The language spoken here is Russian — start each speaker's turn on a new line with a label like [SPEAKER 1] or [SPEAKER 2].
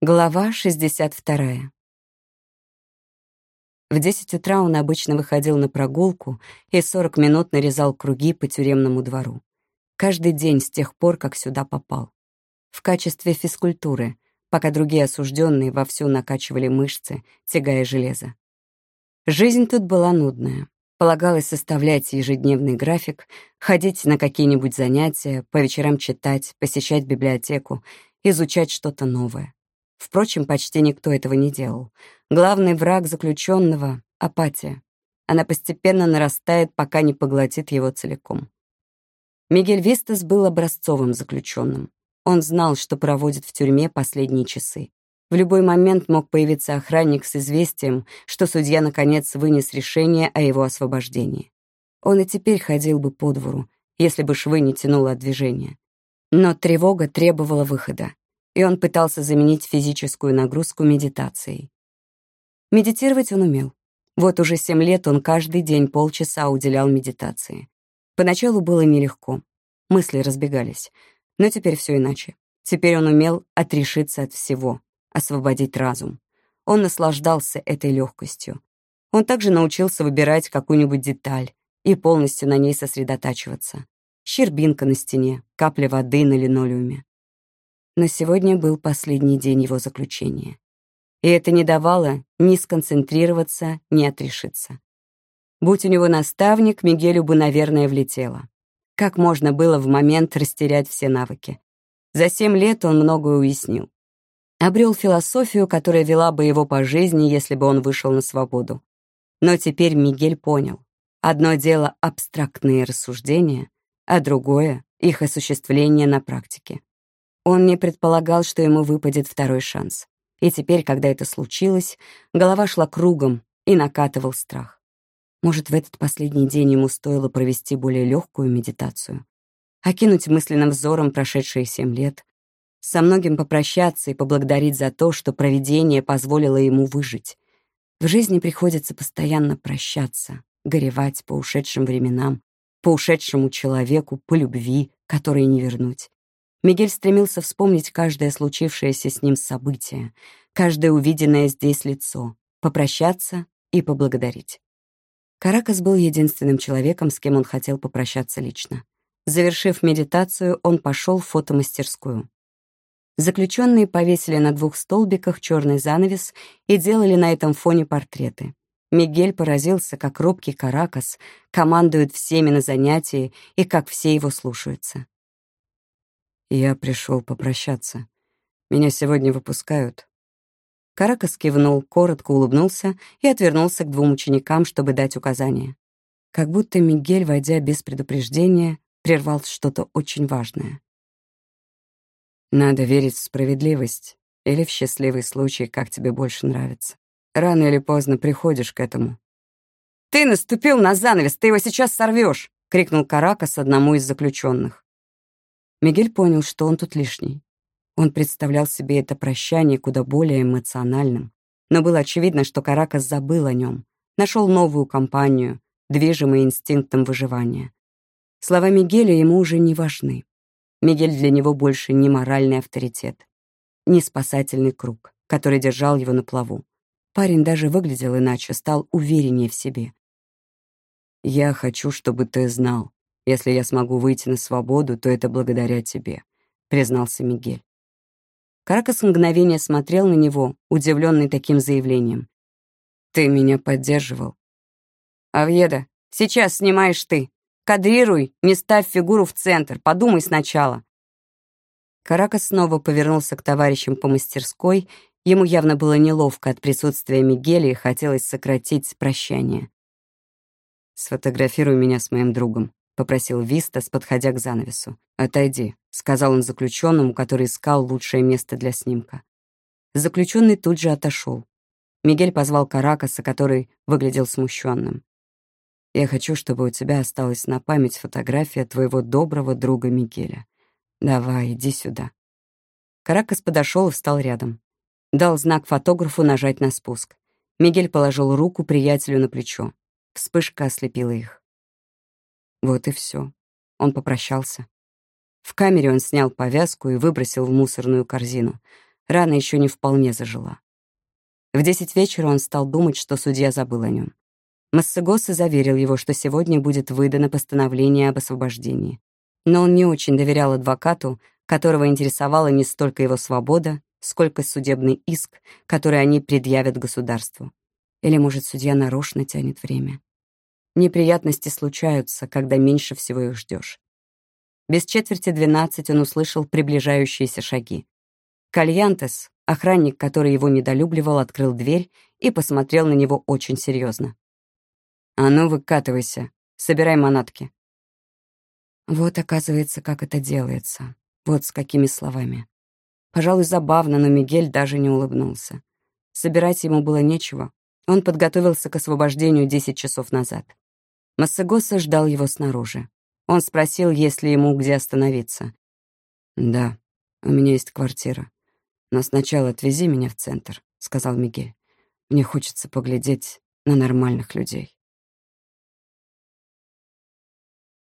[SPEAKER 1] Глава 62. В 10 утра он обычно выходил на прогулку и 40 минут нарезал круги по тюремному двору. Каждый день с тех пор, как сюда попал. В качестве физкультуры, пока другие осужденные вовсю накачивали мышцы, тягая железо. Жизнь тут была нудная. Полагалось составлять ежедневный график, ходить на какие-нибудь занятия, по вечерам читать, посещать библиотеку, изучать что-то новое. Впрочем, почти никто этого не делал. Главный враг заключенного — апатия. Она постепенно нарастает, пока не поглотит его целиком. Мигель Вистас был образцовым заключенным. Он знал, что проводит в тюрьме последние часы. В любой момент мог появиться охранник с известием, что судья наконец вынес решение о его освобождении. Он и теперь ходил бы по двору, если бы швы не тянуло от движения. Но тревога требовала выхода и он пытался заменить физическую нагрузку медитацией. Медитировать он умел. Вот уже семь лет он каждый день полчаса уделял медитации. Поначалу было нелегко, мысли разбегались, но теперь все иначе. Теперь он умел отрешиться от всего, освободить разум. Он наслаждался этой легкостью. Он также научился выбирать какую-нибудь деталь и полностью на ней сосредотачиваться. Щербинка на стене, капля воды на линолеуме но сегодня был последний день его заключения. И это не давало ни сконцентрироваться, ни отрешиться. Будь у него наставник, Мигелю бы, наверное, влетело. Как можно было в момент растерять все навыки? За семь лет он многое уяснил. Обрел философию, которая вела бы его по жизни, если бы он вышел на свободу. Но теперь Мигель понял. Одно дело — абстрактные рассуждения, а другое — их осуществление на практике. Он не предполагал, что ему выпадет второй шанс. И теперь, когда это случилось, голова шла кругом и накатывал страх. Может, в этот последний день ему стоило провести более легкую медитацию, окинуть мысленным взором прошедшие семь лет, со многим попрощаться и поблагодарить за то, что провидение позволило ему выжить. В жизни приходится постоянно прощаться, горевать по ушедшим временам, по ушедшему человеку, по любви, которой не вернуть. Мигель стремился вспомнить каждое случившееся с ним событие, каждое увиденное здесь лицо, попрощаться и поблагодарить. Каракас был единственным человеком, с кем он хотел попрощаться лично. Завершив медитацию, он пошел в фотомастерскую. Заключенные повесили на двух столбиках черный занавес и делали на этом фоне портреты. Мигель поразился, как робкий Каракас командует всеми на занятии и как все его слушаются. Я пришел попрощаться. Меня сегодня выпускают. Каракас кивнул, коротко улыбнулся и отвернулся к двум ученикам, чтобы дать указания. Как будто Мигель, войдя без предупреждения, прервал что-то очень важное. Надо верить в справедливость или в счастливый случай, как тебе больше нравится. Рано или поздно приходишь к этому. «Ты наступил на занавес, ты его сейчас сорвешь!» — крикнул Каракас одному из заключенных. Мигель понял, что он тут лишний. Он представлял себе это прощание куда более эмоциональным. Но было очевидно, что Каракас забыл о нем, нашел новую компанию, движимый инстинктом выживания. Слова Мигеля ему уже не важны. Мигель для него больше не моральный авторитет, не спасательный круг, который держал его на плаву. Парень даже выглядел иначе, стал увереннее в себе. «Я хочу, чтобы ты знал», если я смогу выйти на свободу, то это благодаря тебе», — признался Мигель. Каракас мгновение смотрел на него, удивленный таким заявлением. «Ты меня поддерживал». «Авьеда, сейчас снимаешь ты. Кадрируй, не ставь фигуру в центр, подумай сначала». Каракас снова повернулся к товарищам по мастерской. Ему явно было неловко от присутствия Мигеля и хотелось сократить прощание. «Сфотографируй меня с моим другом», попросил Вистас, подходя к занавесу. «Отойди», — сказал он заключенному, который искал лучшее место для снимка. Заключенный тут же отошел. Мигель позвал Каракаса, который выглядел смущенным. «Я хочу, чтобы у тебя осталась на память фотография твоего доброго друга Мигеля. Давай, иди сюда». Каракас подошел и встал рядом. Дал знак фотографу нажать на спуск. Мигель положил руку приятелю на плечо. Вспышка ослепила их. Вот и все. Он попрощался. В камере он снял повязку и выбросил в мусорную корзину. Рана еще не вполне зажила. В десять вечера он стал думать, что судья забыл о нем. Массагоса заверил его, что сегодня будет выдано постановление об освобождении. Но он не очень доверял адвокату, которого интересовала не столько его свобода, сколько судебный иск, который они предъявят государству. Или, может, судья нарочно тянет время. Неприятности случаются, когда меньше всего их ждешь. Без четверти двенадцать он услышал приближающиеся шаги. Кальянтес, охранник, который его недолюбливал, открыл дверь и посмотрел на него очень серьезно. «А ну, выкатывайся, собирай манатки». Вот, оказывается, как это делается. Вот с какими словами. Пожалуй, забавно, но Мигель даже не улыбнулся. Собирать ему было нечего. Он подготовился к освобождению 10 часов назад. Массагоса ждал его снаружи. Он спросил, есть ли ему где остановиться. «Да, у меня есть квартира. Но сначала отвези меня в центр», — сказал Мигель. «Мне хочется поглядеть на нормальных людей».